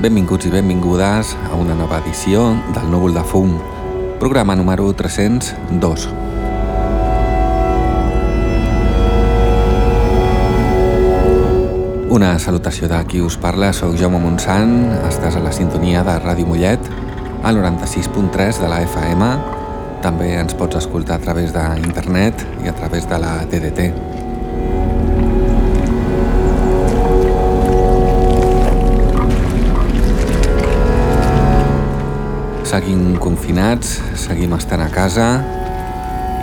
Benvinguts i benvingudes a una nova edició del Núvol de Fum, programa número 302. Una salutació de qui us parla, sóc Jaume Montsant, estàs a la sintonia de Ràdio Mollet, al 96.3 de la FM, també ens pots escoltar a través d'internet i a través de la TDT. Seguim confinats, seguim estant a casa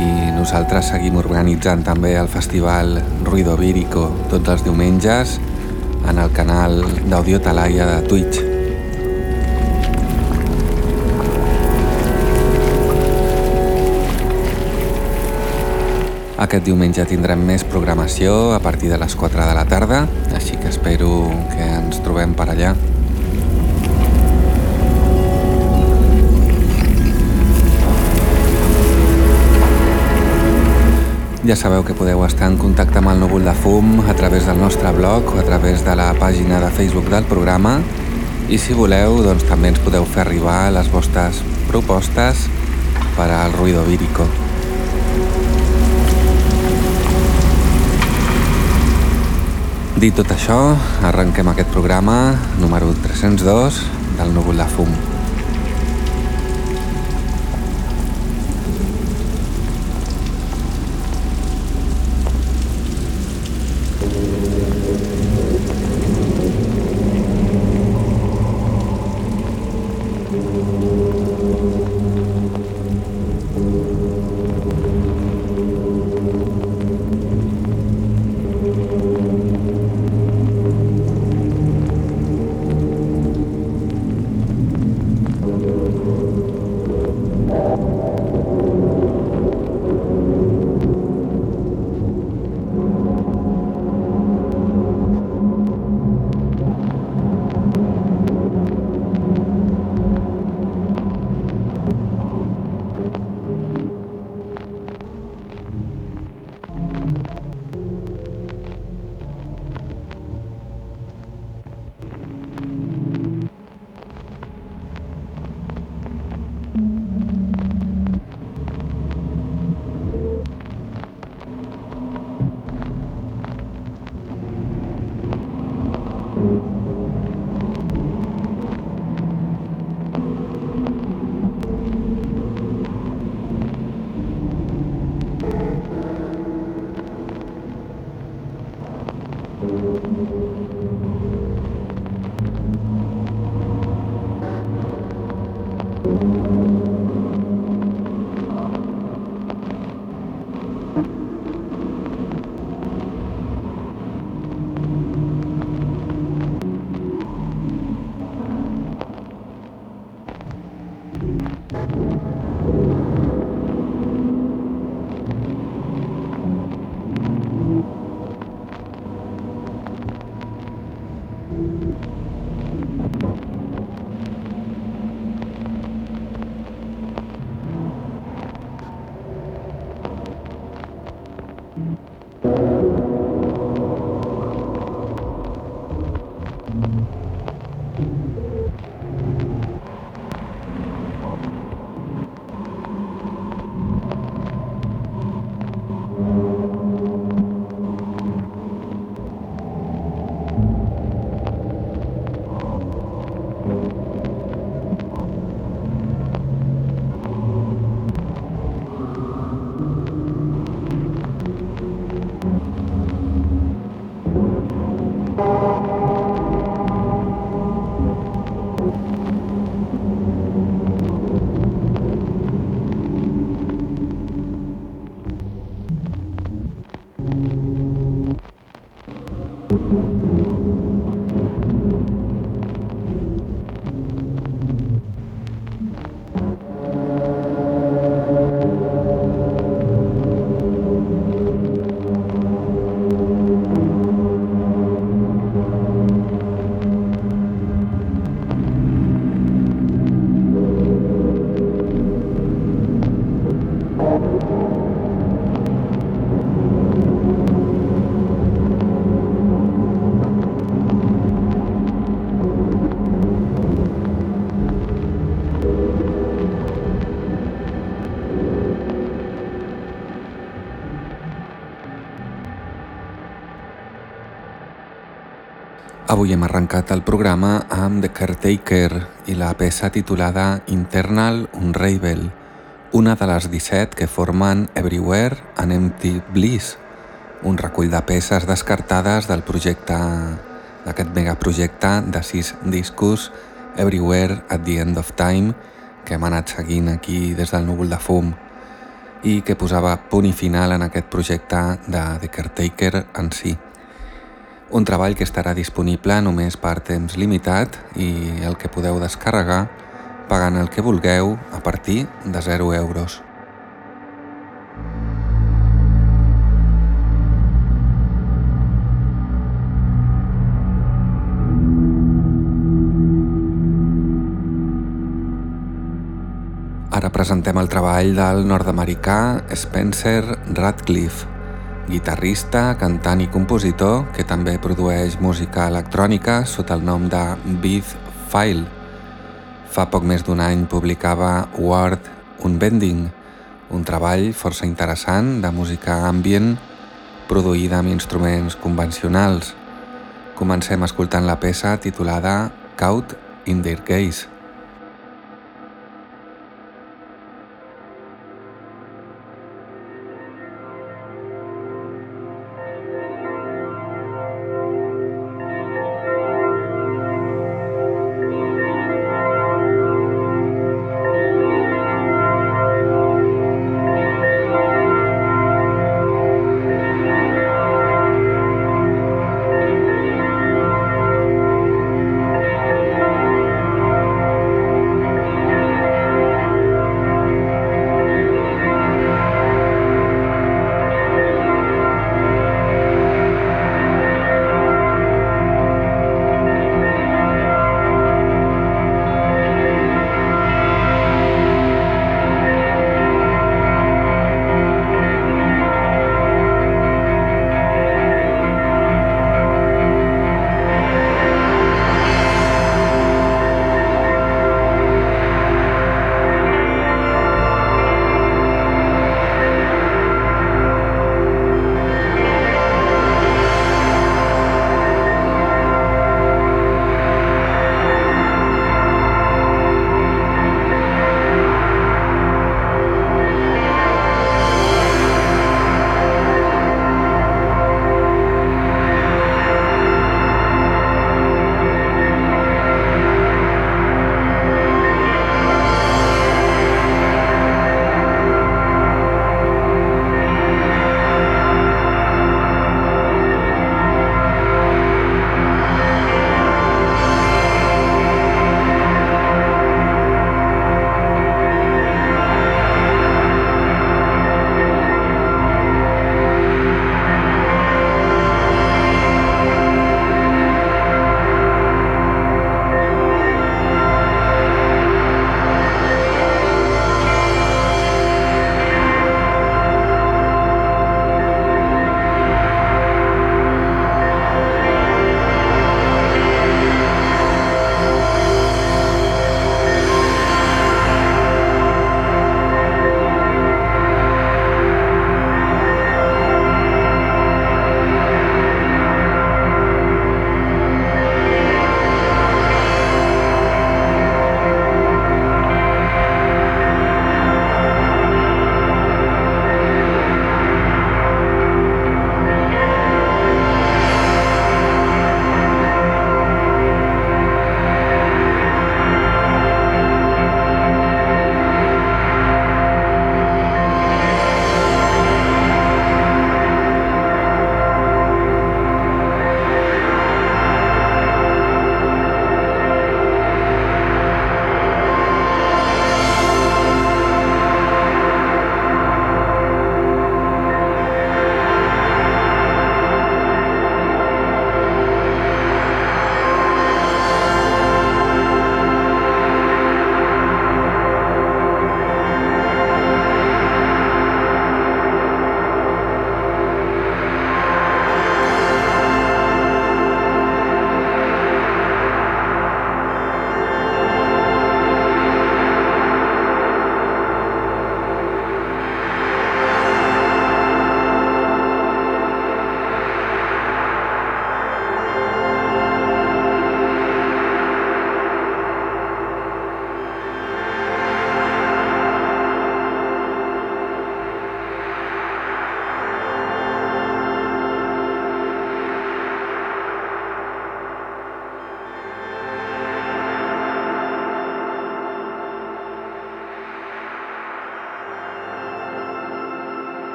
i nosaltres seguim organitzant també el festival Ruido Vírico tots els diumenges en el canal d'Audio Talaia de Twitch. Aquest diumenge tindrem més programació a partir de les 4 de la tarda, així que espero que ens trobem per allà. Ja sabeu que podeu estar en contacte amb el núvol de fum a través del nostre blog o a través de la pàgina de Facebook del programa i si voleu doncs també ens podeu fer arribar les vostres propostes per al Ruido Vírico. Dit tot això, arrenquem aquest programa número 302 del núvol de fum. Avui hem arrencat el programa amb The Caretaker i la peça titulada Internal Unravel, una de les 17 que formen Everywhere and Empty Bliss, un recull de peces descartades del projecte d'aquest megaprojecte de sis discos Everywhere at the End of Time que hem anat seguint aquí des del núvol de fum i que posava punt i final en aquest projecte de The Caretaker en si un treball que estarà disponible només per temps limitat i el que podeu descarregar pagant el que vulgueu a partir de 0 euros. Ara presentem el treball del nord-americà Spencer Radcliffe, guitarrista, cantant i compositor que també produeix música electrònica sota el nom de Beef File. Fa poc més d'un any publicava Word Unbending, un treball força interessant de música ambient produïda amb instruments convencionals. Comencem escoltant la peça titulada Caught in Their Gaze.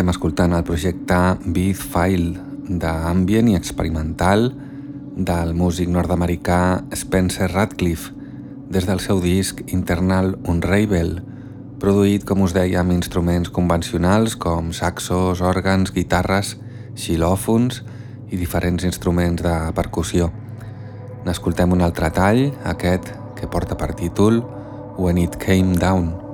Estem escoltant el projecte Beat File d'ambient i experimental del músic nord-americà Spencer Radcliffe des del seu disc Internal Unravel, produït, com us deia, amb instruments convencionals com saxos, òrgans, guitarres, xilòfons i diferents instruments de percussió. N'escoltem un altre tall, aquest que porta per títol When It Came Down.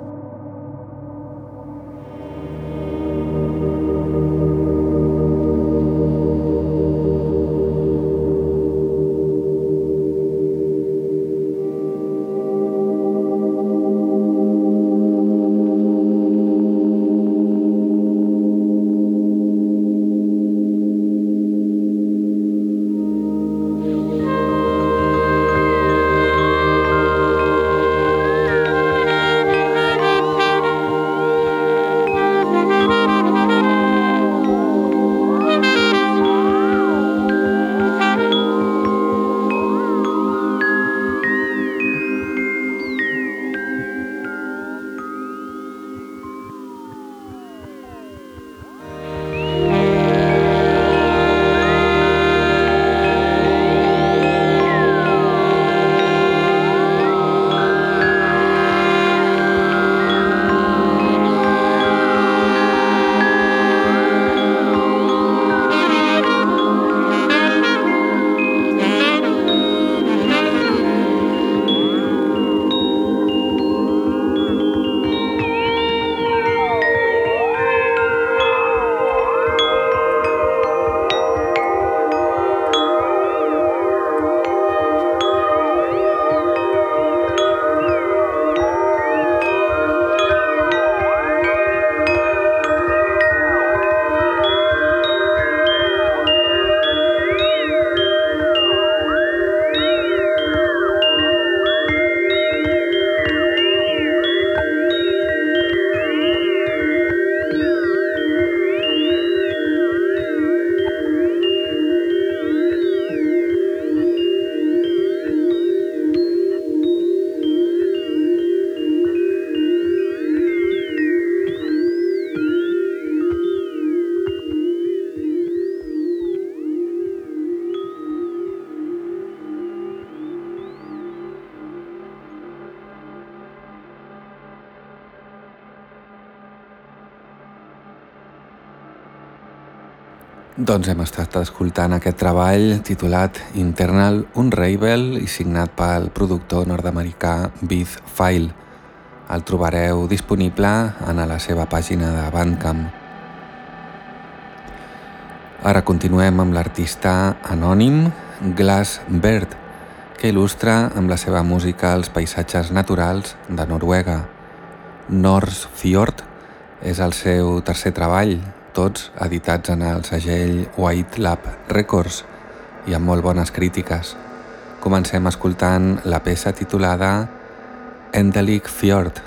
Doncs hem estat escoltant aquest treball titulat Internal Unravel i signat pel productor nord-americà Beat File. El trobareu disponible en la seva pàgina de Bandcamp. Ara continuem amb l'artista anònim Glass Bird, que il·lustra amb la seva música els paisatges naturals de Noruega. Norse Fjord és el seu tercer treball, tots editats en el segell White Lab Records i amb molt bones crítiques. Comencem escoltant la peça titulada Endelic Fjord,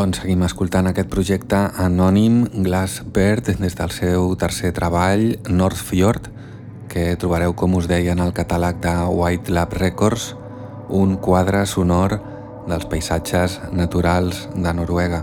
Doncs seguim escoltant aquest projecte anònim Glass Bird des del seu tercer treball North Fjord que trobareu com us deia en el catàleg de White Lab Records un quadre sonor dels paisatges naturals de Noruega.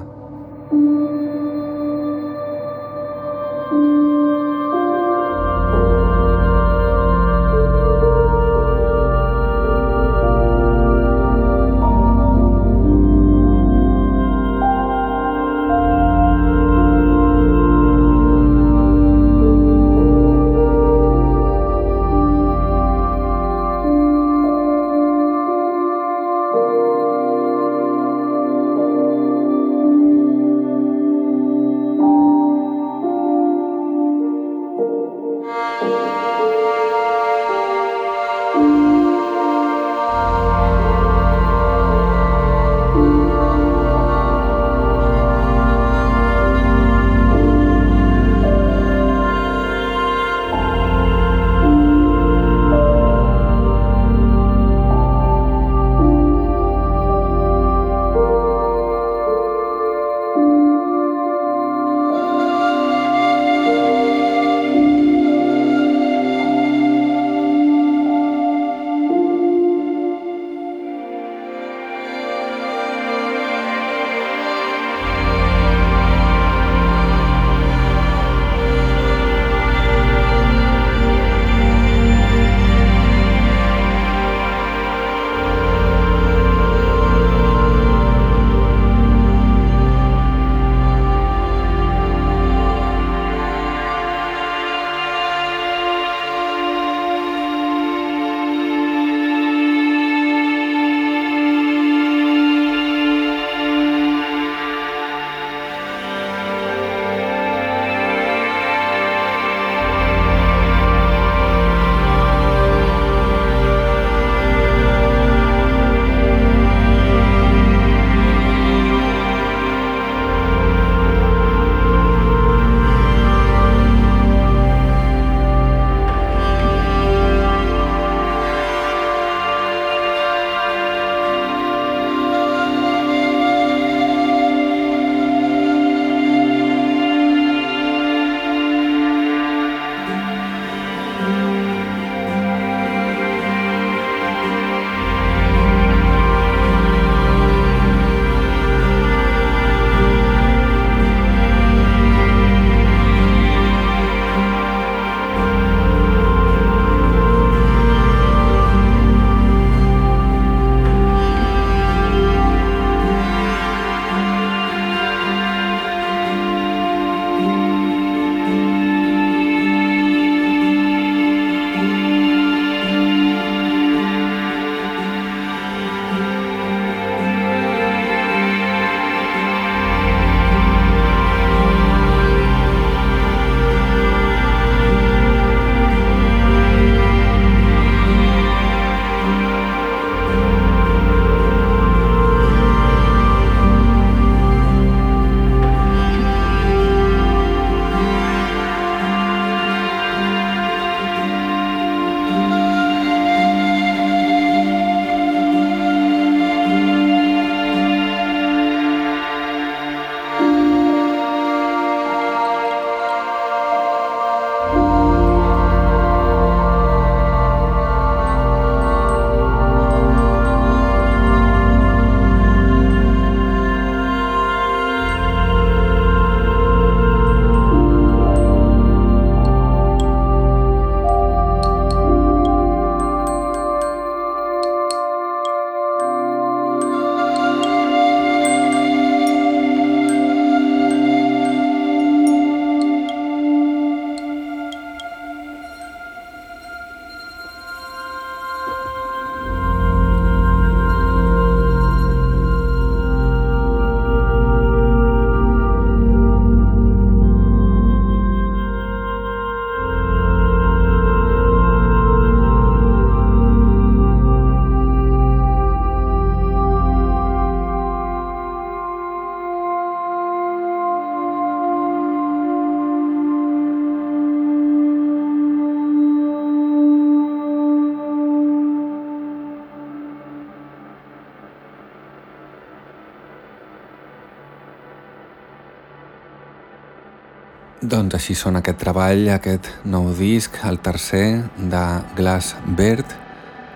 Doncs així són aquest treball, aquest nou disc, el tercer de Glass Bird,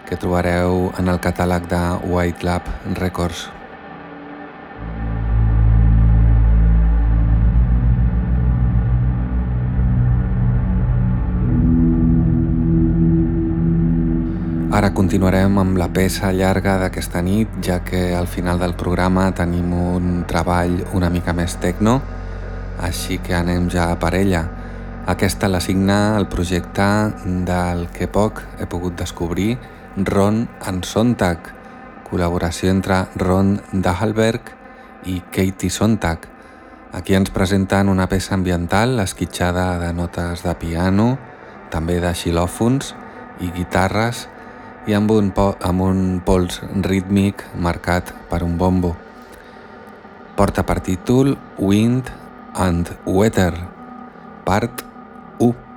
que trobareu en el catàleg de White Lab Records. Ara continuarem amb la peça llarga d'aquesta nit, ja que al final del programa tenim un treball una mica més tecno, així que anem ja a per ella. Aquesta la signa el projecte del que poc he pogut descobrir, Ron and Sontag, col·laboració entre Ron Dahlberg i Katie Sontag. Aquí ens presenten una peça ambiental esquitxada de notes de piano, també de xilòfons i guitarres i amb un, amb un pols rítmic marcat per un bombo. Porta per títol Wind and Weather, part 1.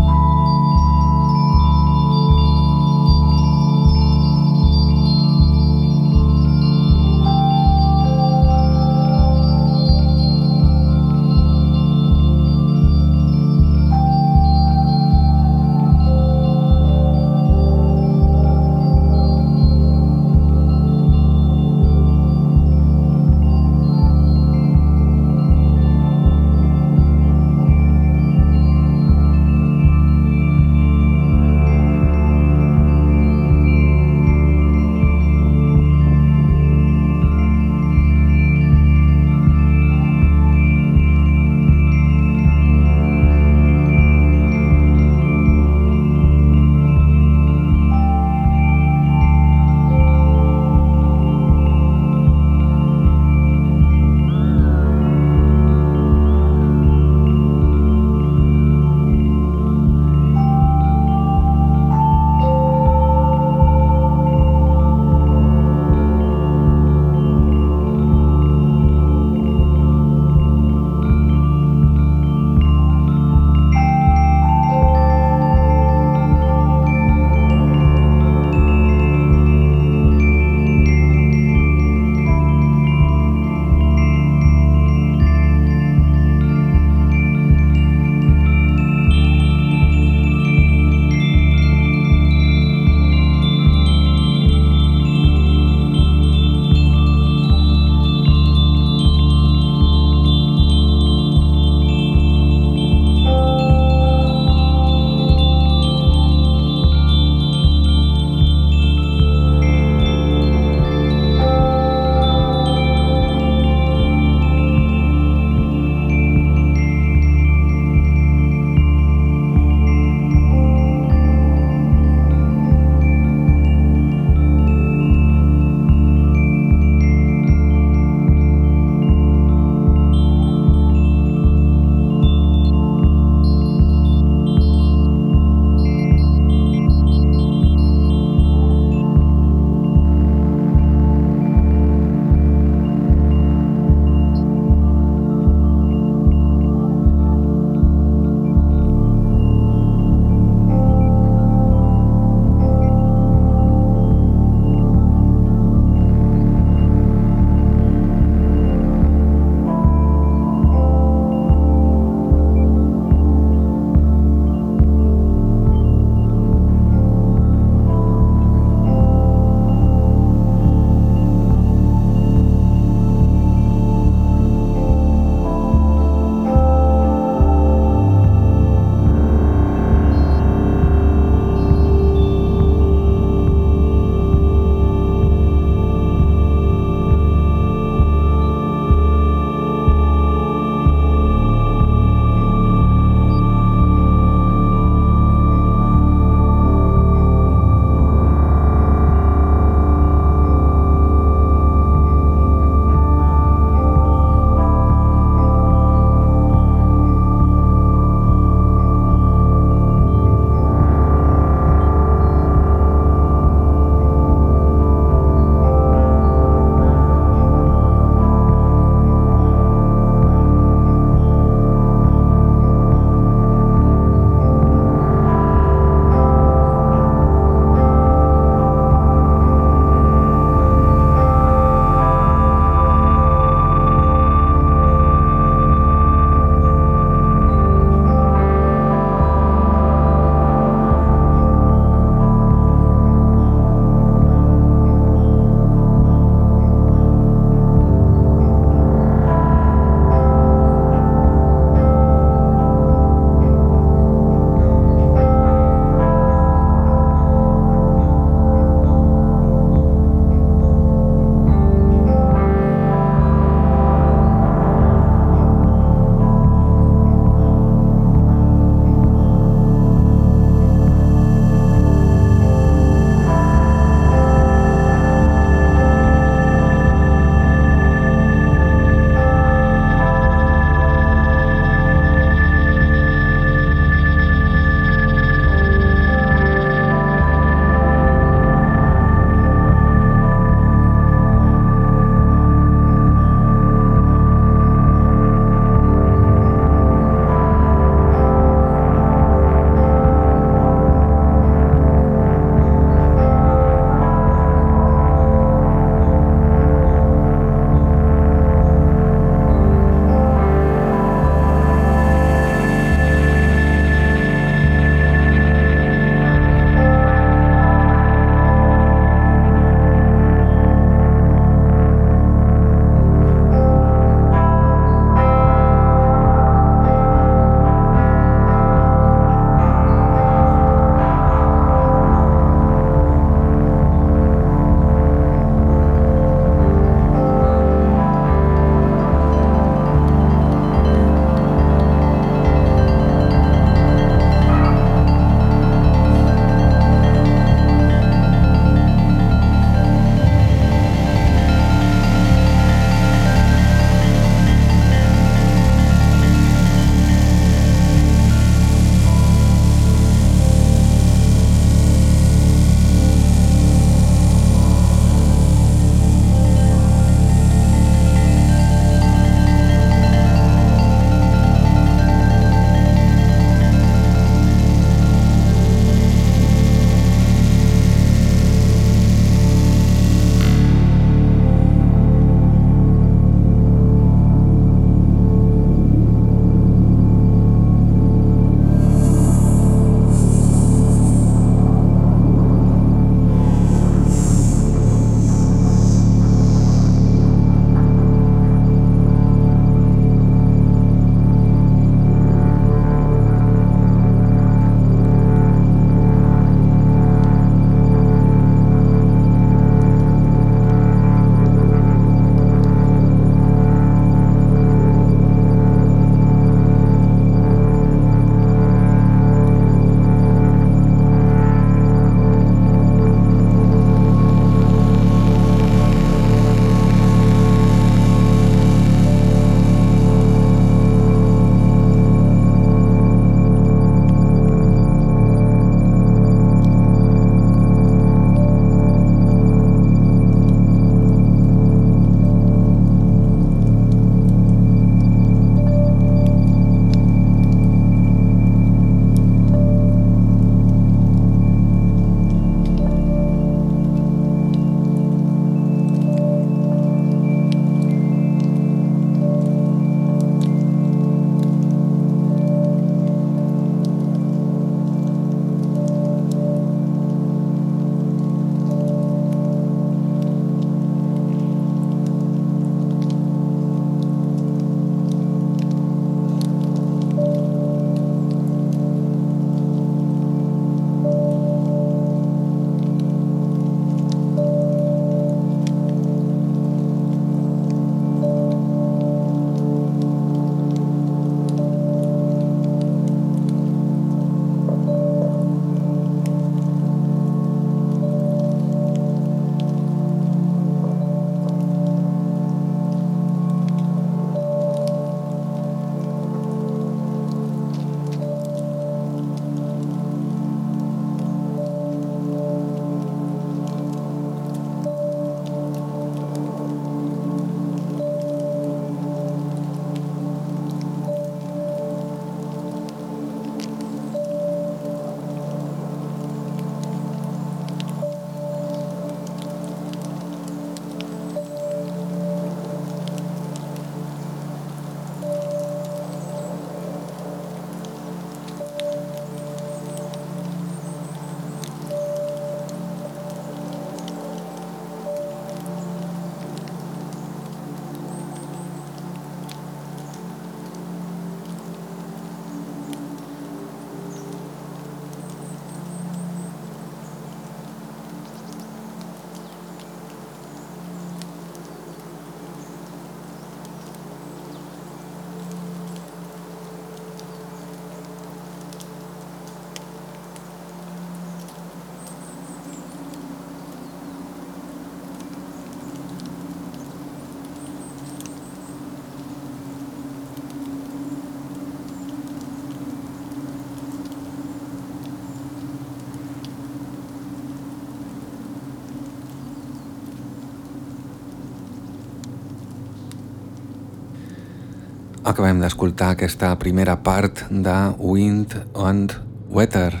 Acabem d'escoltar aquesta primera part de Wind and Weather,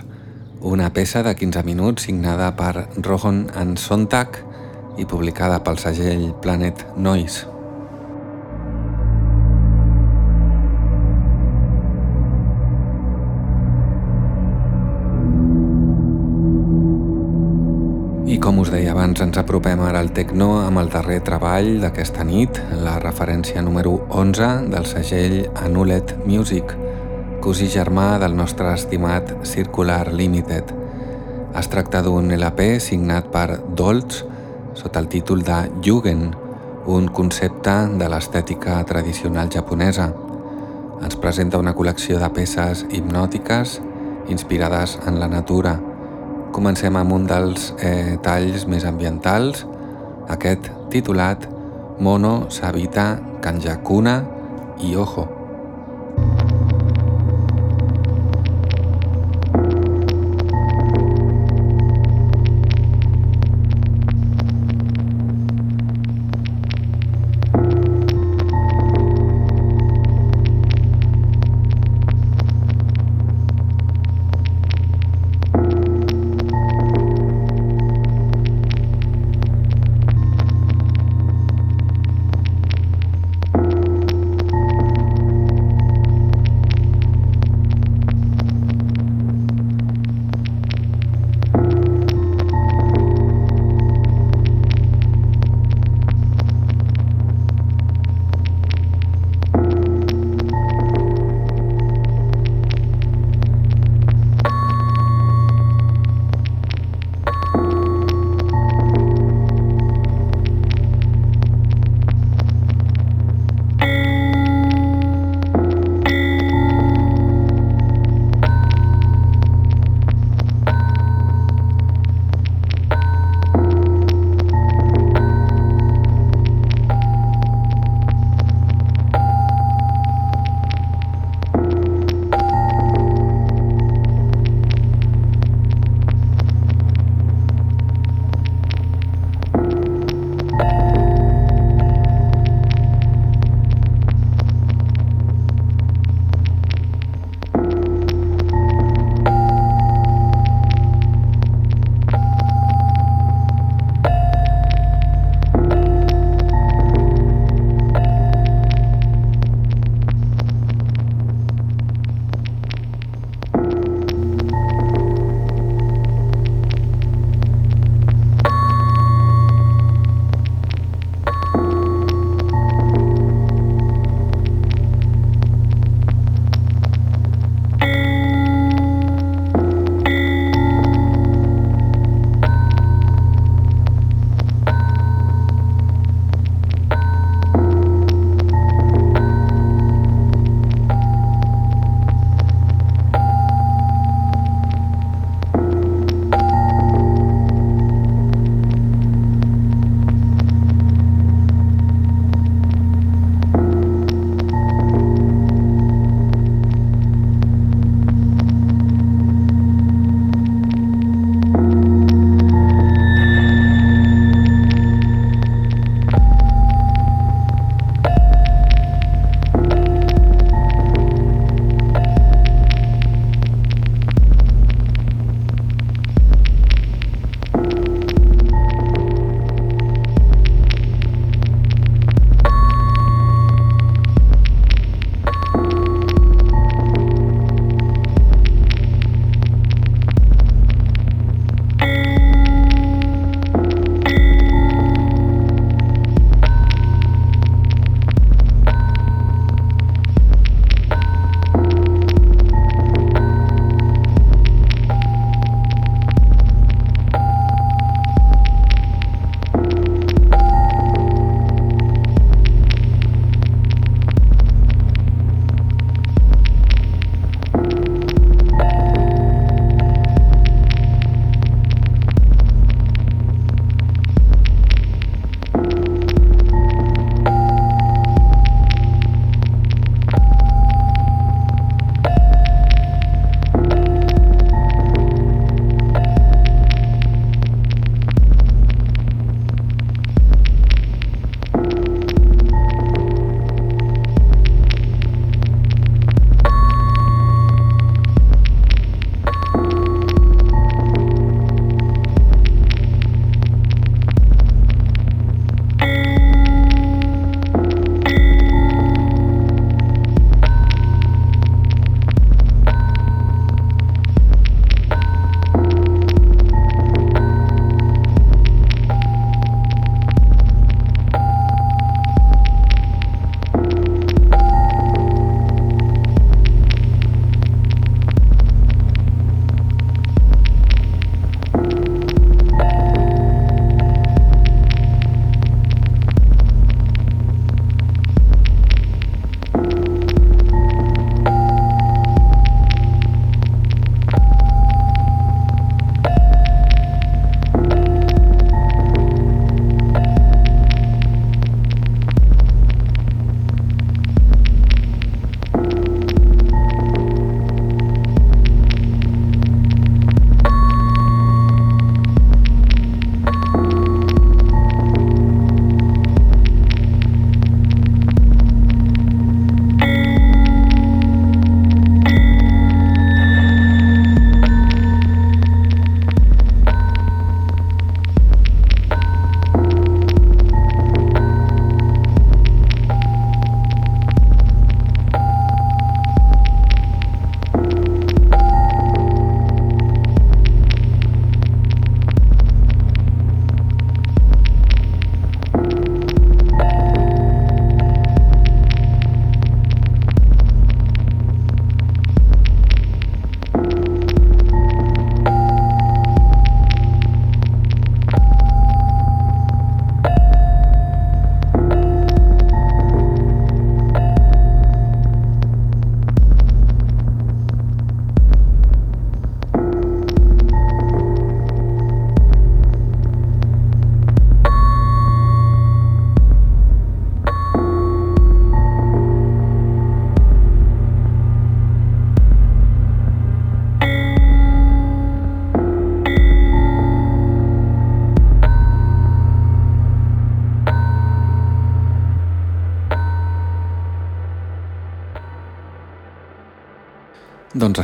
una peça de 15 minuts signada per Rohan and Sontag i publicada pel segell Planet Noise. Abans, ens apropem ara al Tecno amb el darrer treball d'aquesta nit, la referència número 11 del segell Anulet Music, cosí germà del nostre estimat Circular Limited. Es tracta d'un LP signat per Dolz sota el títol de Yugen, un concepte de l'estètica tradicional japonesa. Ens presenta una col·lecció de peces hipnòtiques inspirades en la natura, Comencem amb un dels eh, talls més ambientals, aquest titulat Mono Sabita Kanjakuna i Ojo.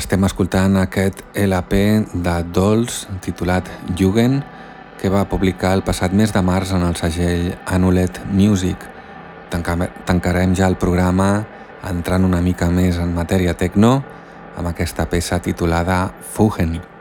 Estem escoltant aquest LP de Dolls titulat Jugend que va publicar el passat mes de març en el segell Anulet Music. Tancarem ja el programa entrant una mica més en matèria techno amb aquesta peça titulada Fugen. Bé,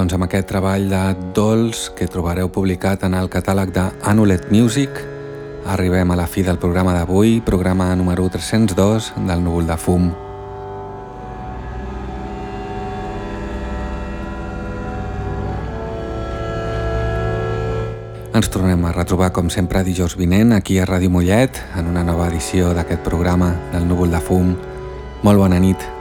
doncs amb aquest treball de Dolls que trobareu publicat en el catàleg de Anulet Music arribem a la fi del programa d'avui, programa número 302 del Núvol de Fum. Ens tornem a retrobar com sempre dijous vinent aquí a Ràdio Mollet en una nova edició d'aquest programa del Núvol de Fum. Molt bona nit.